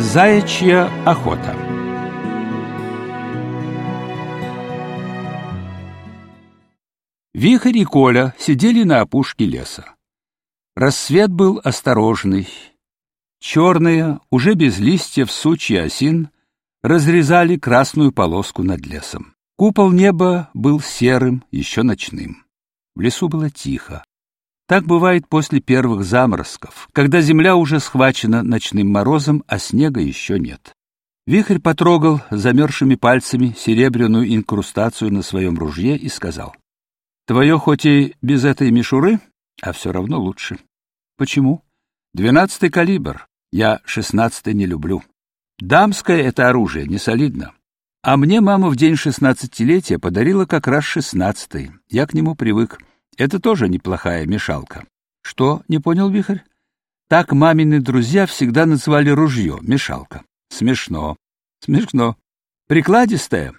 Заячья охота Вихрь и Коля сидели на опушке леса. Рассвет был осторожный. Черные, уже без листьев сучья осин, разрезали красную полоску над лесом. Купол неба был серым, еще ночным. В лесу было тихо. Так бывает после первых заморозков, когда земля уже схвачена ночным морозом, а снега еще нет. Вихрь потрогал замерзшими пальцами серебряную инкрустацию на своем ружье и сказал, «Твое хоть и без этой мишуры, а все равно лучше». «Почему?» «Двенадцатый калибр. Я шестнадцатый не люблю. Дамское это оружие, не солидно. А мне мама в день шестнадцатилетия подарила как раз шестнадцатый. Я к нему привык. Это тоже неплохая мешалка. Что, не понял Вихрь? Так мамины друзья всегда называли ружье мешалка. Смешно. Смешно. Прикладистая?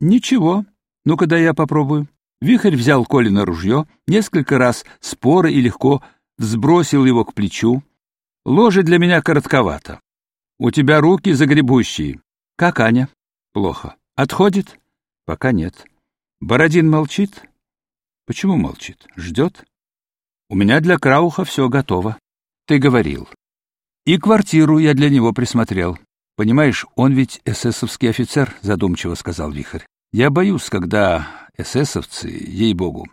Ничего. Ну-ка дай я попробую. Вихрь взял Колина ружье, несколько раз споро и легко сбросил его к плечу. Ложе для меня коротковато. У тебя руки загребущие. Как Аня? Плохо. Отходит? Пока нет. Бородин молчит? Почему молчит? Ждет? У меня для Крауха все готово. Ты говорил. И квартиру я для него присмотрел. Понимаешь, он ведь эсэсовский офицер, задумчиво сказал Вихрь. Я боюсь, когда эсэсовцы, ей-богу.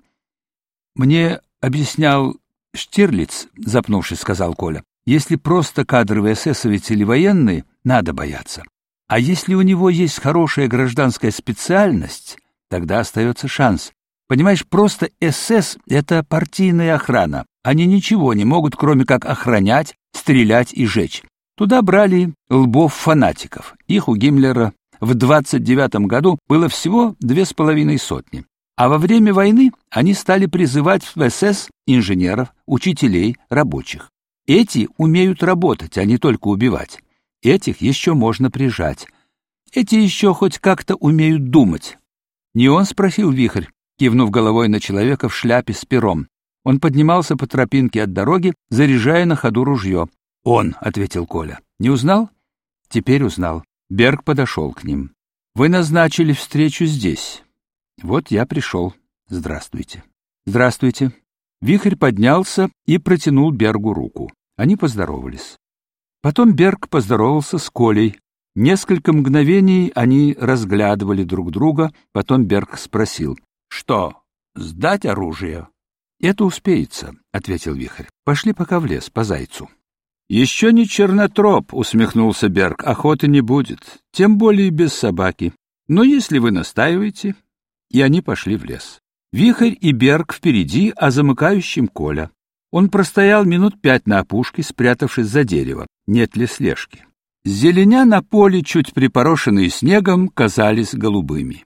Мне объяснял Штирлиц, запнувшись, сказал Коля. Если просто кадровый эсэсовец или военный, надо бояться. А если у него есть хорошая гражданская специальность, тогда остается шанс. Понимаешь, просто СС — это партийная охрана. Они ничего не могут, кроме как охранять, стрелять и жечь. Туда брали лбов-фанатиков. Их у Гиммлера в 29 году было всего две с половиной сотни. А во время войны они стали призывать в СС инженеров, учителей, рабочих. Эти умеют работать, а не только убивать. Этих еще можно прижать. Эти еще хоть как-то умеют думать. Не он спросил Вихрь, кивнув головой на человека в шляпе с пером. Он поднимался по тропинке от дороги, заряжая на ходу ружье. «Он», — ответил Коля. «Не узнал?» «Теперь узнал». Берг подошел к ним. «Вы назначили встречу здесь». «Вот я пришел. Здравствуйте». «Здравствуйте». Вихрь поднялся и протянул Бергу руку. Они поздоровались. Потом Берг поздоровался с Колей. Несколько мгновений они разглядывали друг друга, потом Берг спросил. Что, сдать оружие? Это успеется, ответил Вихрь. Пошли пока в лес по зайцу. Еще не чернотроп, усмехнулся Берг. Охоты не будет, тем более без собаки. Но если вы настаиваете, и они пошли в лес. Вихрь и Берг впереди, а замыкающим Коля. Он простоял минут пять на опушке, спрятавшись за дерево. Нет ли слежки? Зеленя на поле, чуть припорошенные снегом, казались голубыми.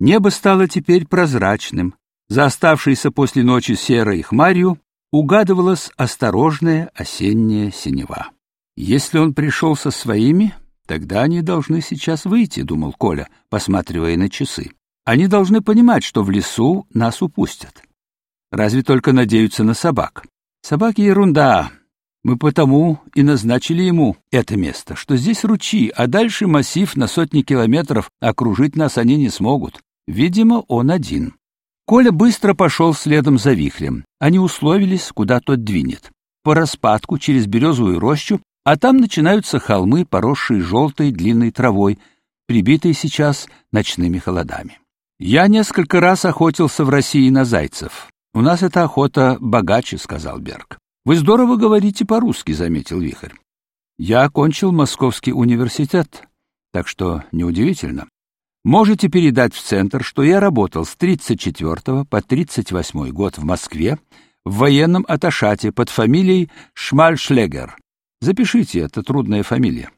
Небо стало теперь прозрачным. За оставшейся после ночи серой хмарью угадывалась осторожная осенняя синева. Если он пришел со своими, тогда они должны сейчас выйти, думал Коля, посматривая на часы. Они должны понимать, что в лесу нас упустят. Разве только надеются на собак. Собаки ерунда. Мы потому и назначили ему это место, что здесь ручьи, а дальше массив на сотни километров, окружить нас они не смогут. Видимо, он один. Коля быстро пошел следом за вихрем. Они условились, куда тот двинет. По распадку через березовую рощу, а там начинаются холмы, поросшие желтой длинной травой, прибитые сейчас ночными холодами. Я несколько раз охотился в России на зайцев. У нас эта охота богаче, сказал Берг. Вы здорово говорите по-русски, заметил Вихрь. Я окончил Московский университет, так что неудивительно. Можете передать в центр, что я работал с 34 по 38 год в Москве в военном аташате под фамилией Шмальшлегер. Запишите, это трудная фамилия.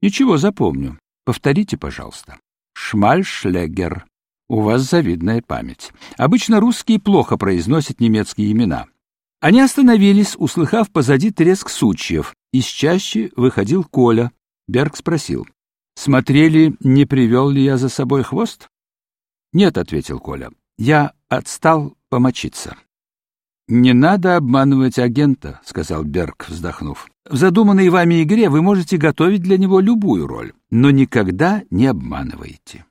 Ничего, запомню. Повторите, пожалуйста. Шмальшлегер. У вас завидная память. Обычно русские плохо произносят немецкие имена. Они остановились, услыхав позади треск сучьев. Из чаще выходил Коля. Берг спросил. Смотрели, не привел ли я за собой хвост? Нет, ответил Коля. Я отстал помочиться. Не надо обманывать агента, сказал Берг, вздохнув. В задуманной вами игре вы можете готовить для него любую роль, но никогда не обманывайте.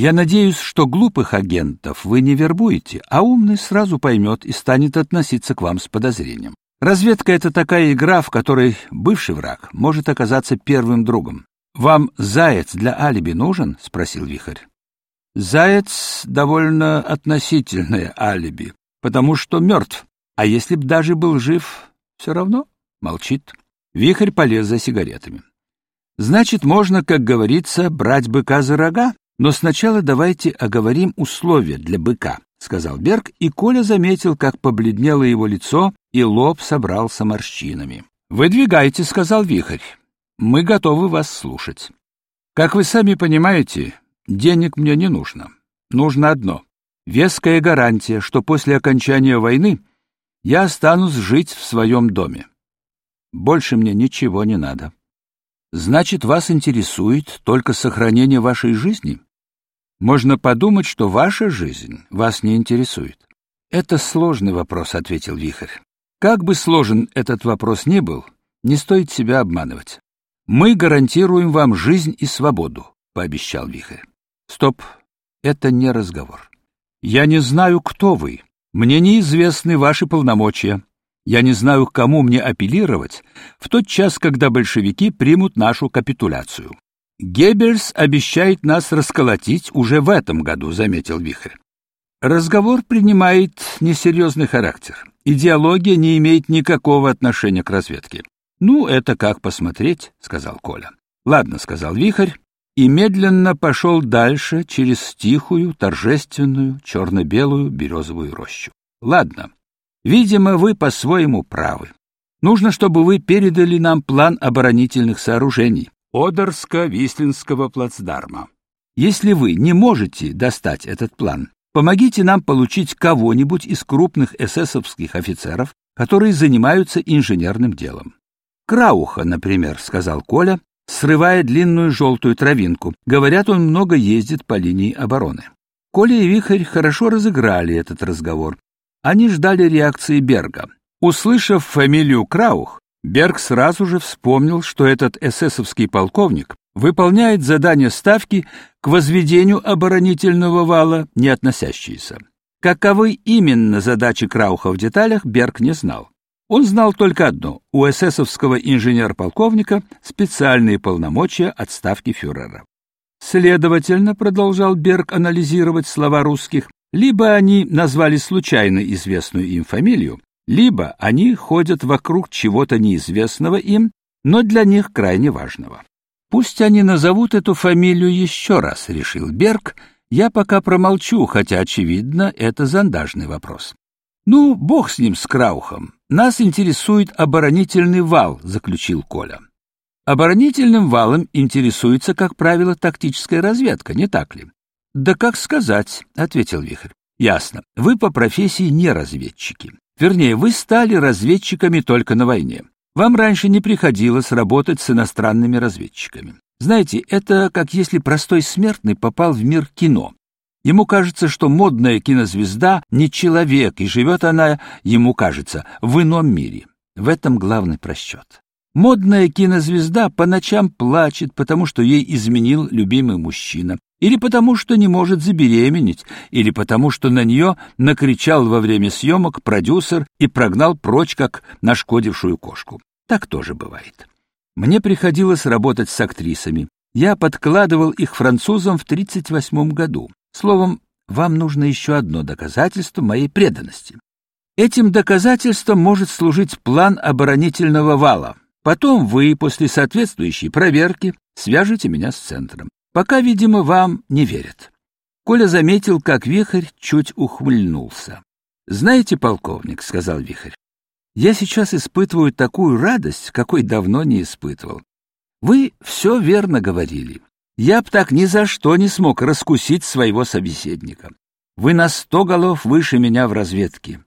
Я надеюсь, что глупых агентов вы не вербуете, а умный сразу поймет и станет относиться к вам с подозрением. Разведка — это такая игра, в которой бывший враг может оказаться первым другом. «Вам заяц для алиби нужен?» — спросил Вихрь. «Заяц — довольно относительное алиби, потому что мертв, а если б даже был жив, все равно молчит». Вихрь полез за сигаретами. «Значит, можно, как говорится, брать быка за рога, но сначала давайте оговорим условия для быка», — сказал Берг, и Коля заметил, как побледнело его лицо, и лоб собрался морщинами. «Выдвигайте», — сказал Вихрь. «Мы готовы вас слушать. Как вы сами понимаете, денег мне не нужно. Нужно одно — веская гарантия, что после окончания войны я останусь жить в своем доме. Больше мне ничего не надо. Значит, вас интересует только сохранение вашей жизни? Можно подумать, что ваша жизнь вас не интересует. Это сложный вопрос, ответил Вихрь. Как бы сложен этот вопрос ни был, не стоит себя обманывать. Мы гарантируем вам жизнь и свободу, пообещал Вихрь. Стоп. Это не разговор. Я не знаю, кто вы. Мне неизвестны ваши полномочия. Я не знаю, к кому мне апеллировать в тот час, когда большевики примут нашу капитуляцию. Геббельс обещает нас расколотить уже в этом году, заметил Вихрь. Разговор принимает несерьезный характер. Идеология не имеет никакого отношения к разведке. Ну, это как посмотреть, сказал Коля. Ладно, сказал Вихрь и медленно пошел дальше через тихую, торжественную, черно-белую березовую рощу. Ладно. Видимо, вы по-своему правы. Нужно, чтобы вы передали нам план оборонительных сооружений Одерско-Вислинского плацдарма. Если вы не можете достать этот план, Помогите нам получить кого-нибудь из крупных эсэсовских офицеров, которые занимаются инженерным делом. Крауха, например, сказал Коля, срывая длинную желтую травинку. Говорят, он много ездит по линии обороны. Коля и Вихрь хорошо разыграли этот разговор. Они ждали реакции Берга. Услышав фамилию Краух, Берг сразу же вспомнил, что этот эсэсовский полковник выполняет задание ставки к возведению оборонительного вала, не относящиеся. Каковы именно задачи Крауха в деталях, Берг не знал. Он знал только одно – у эсэсовского инженер-полковника специальные полномочия от ставки фюрера. Следовательно, продолжал Берг анализировать слова русских, либо они назвали случайно известную им фамилию, либо они ходят вокруг чего-то неизвестного им, но для них крайне важного. Пусть они назовут эту фамилию еще раз, решил Берг. Я пока промолчу, хотя очевидно, это зондажный вопрос. Ну, бог с ним с Краухом. Нас интересует оборонительный вал, заключил Коля. Оборонительным валом интересуется, как правило, тактическая разведка, не так ли? Да как сказать, ответил Вихрь. Ясно. Вы по профессии не разведчики. Вернее, вы стали разведчиками только на войне. Вам раньше не приходилось работать с иностранными разведчиками. Знаете, это как если простой смертный попал в мир кино. Ему кажется, что модная кинозвезда не человек, и живет она, ему кажется, в ином мире. В этом главный просчет. Модная кинозвезда по ночам плачет, потому что ей изменил любимый мужчина, или потому что не может забеременеть, или потому что на нее накричал во время съемок продюсер и прогнал прочь, как нашкодившую кошку. Так тоже бывает. Мне приходилось работать с актрисами. Я подкладывал их французам в 38 году. Словом, вам нужно еще одно доказательство моей преданности. Этим доказательством может служить план оборонительного вала. Потом вы, после соответствующей проверки, свяжете меня с центром. Пока, видимо, вам не верят. Коля заметил, как Вихрь чуть ухмыльнулся. «Знаете, полковник», — сказал Вихрь, — «я сейчас испытываю такую радость, какой давно не испытывал. Вы все верно говорили. Я б так ни за что не смог раскусить своего собеседника. Вы на сто голов выше меня в разведке.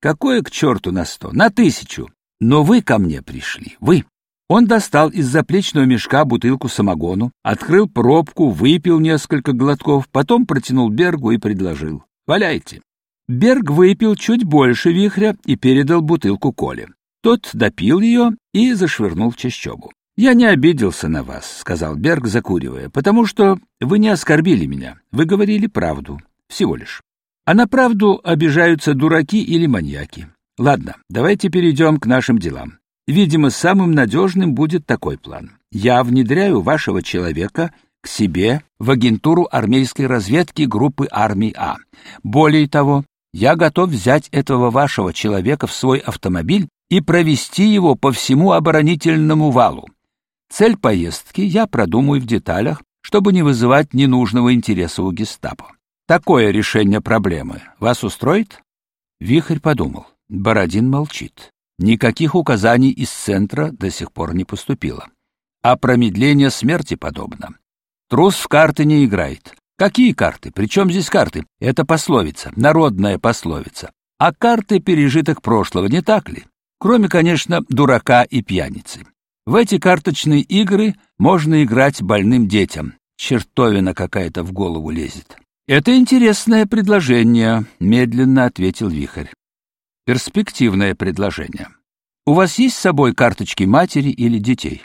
Какое к черту на сто? На тысячу. Но вы ко мне пришли, вы. Он достал из заплечного мешка бутылку самогону, открыл пробку, выпил несколько глотков, потом протянул Бергу и предложил. «Валяйте». Берг выпил чуть больше вихря и передал бутылку Коле. Тот допил ее и зашвырнул в чащобу. «Я не обиделся на вас», — сказал Берг, закуривая, «потому что вы не оскорбили меня. Вы говорили правду. Всего лишь. А на правду обижаются дураки или маньяки. Ладно, давайте перейдем к нашим делам. Видимо, самым надежным будет такой план. Я внедряю вашего человека к себе в агентуру армейской разведки группы армий А. Более того, я готов взять этого вашего человека в свой автомобиль и провести его по всему оборонительному валу. Цель поездки я продумаю в деталях, чтобы не вызывать ненужного интереса у гестапо. Такое решение проблемы вас устроит? Вихрь подумал. Бородин молчит. Никаких указаний из центра до сих пор не поступило. А промедление смерти подобно. Трус в карты не играет. Какие карты? Причем здесь карты? Это пословица, народная пословица. А карты пережиток прошлого, не так ли? Кроме, конечно, дурака и пьяницы. В эти карточные игры можно играть больным детям. Чертовина какая-то в голову лезет. Это интересное предложение, медленно ответил Вихрь. Перспективное предложение. У вас есть с собой карточки матери или детей?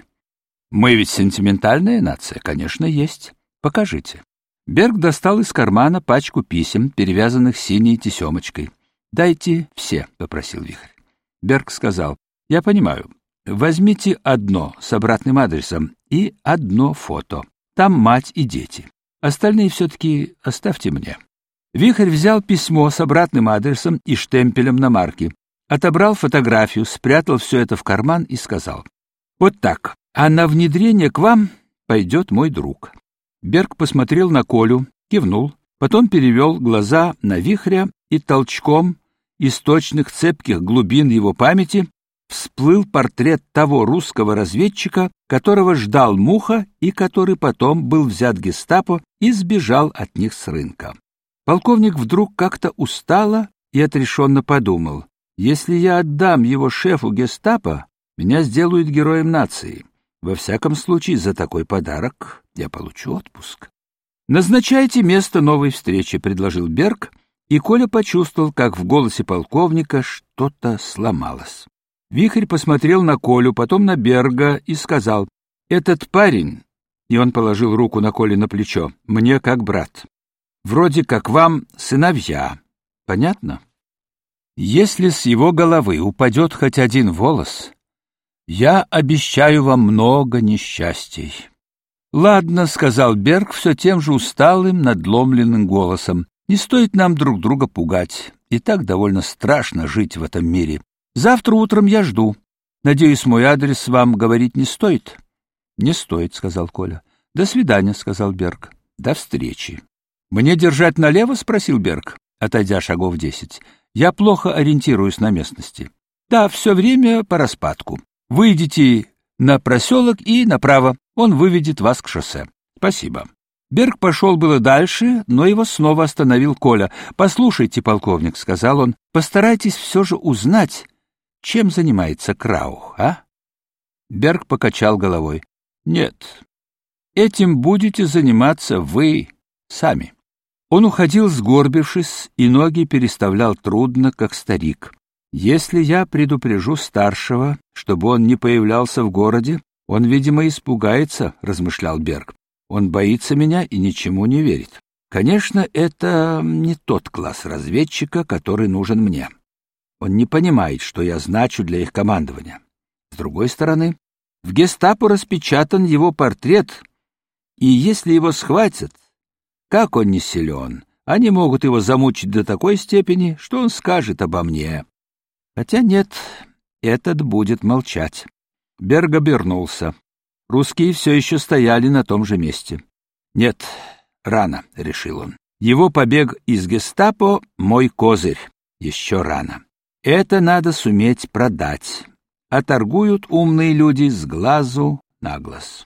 Мы ведь сентиментальная нация, конечно, есть. Покажите. Берг достал из кармана пачку писем, перевязанных синей тесемочкой. «Дайте все», — попросил Вихрь. Берг сказал, «Я понимаю. Возьмите одно с обратным адресом и одно фото. Там мать и дети. Остальные все-таки оставьте мне». Вихрь взял письмо с обратным адресом и штемпелем на марке, отобрал фотографию, спрятал все это в карман и сказал, «Вот так, а на внедрение к вам пойдет мой друг». Берг посмотрел на Колю, кивнул, потом перевел глаза на вихря и толчком из точных цепких глубин его памяти всплыл портрет того русского разведчика, которого ждал Муха и который потом был взят гестапо и сбежал от них с рынка. Полковник вдруг как-то устало и отрешенно подумал, если я отдам его шефу гестапо, меня сделают героем нации. Во всяком случае, за такой подарок я получу отпуск. Назначайте место новой встречи, предложил Берг, и Коля почувствовал, как в голосе полковника что-то сломалось. Вихрь посмотрел на Колю, потом на Берга и сказал: "Этот парень", и он положил руку на Коле на плечо. "Мне как брат. Вроде как вам сыновья. Понятно? Если с его головы упадет хоть один волос, я обещаю вам много несчастий. Ладно, сказал Берг все тем же усталым, надломленным голосом. Не стоит нам друг друга пугать. И так довольно страшно жить в этом мире. Завтра утром я жду. Надеюсь, мой адрес вам говорить не стоит. Не стоит, сказал Коля. До свидания, сказал Берг. До встречи. Мне держать налево, спросил Берг, отойдя шагов десять. Я плохо ориентируюсь на местности. Да, все время по распадку. Выйдите на проселок и направо. Он выведет вас к шоссе. Спасибо. Берг пошел было дальше, но его снова остановил Коля. «Послушайте, полковник», — сказал он, — «постарайтесь все же узнать, чем занимается Краух, а?» Берг покачал головой. «Нет, этим будете заниматься вы сами». Он уходил, сгорбившись, и ноги переставлял трудно, как старик. Если я предупрежу старшего, чтобы он не появлялся в городе, он, видимо, испугается, размышлял Берг. Он боится меня и ничему не верит. Конечно, это не тот класс разведчика, который нужен мне. Он не понимает, что я значу для их командования. С другой стороны, в Гестапо распечатан его портрет, и если его схватят, как он не силен, они могут его замучить до такой степени, что он скажет обо мне. Хотя нет, этот будет молчать. Берг обернулся. Русские все еще стояли на том же месте. Нет, рано, решил он. Его побег из Гестапо мой козырь. Еще рано. Это надо суметь продать. А торгуют умные люди с глазу на глаз.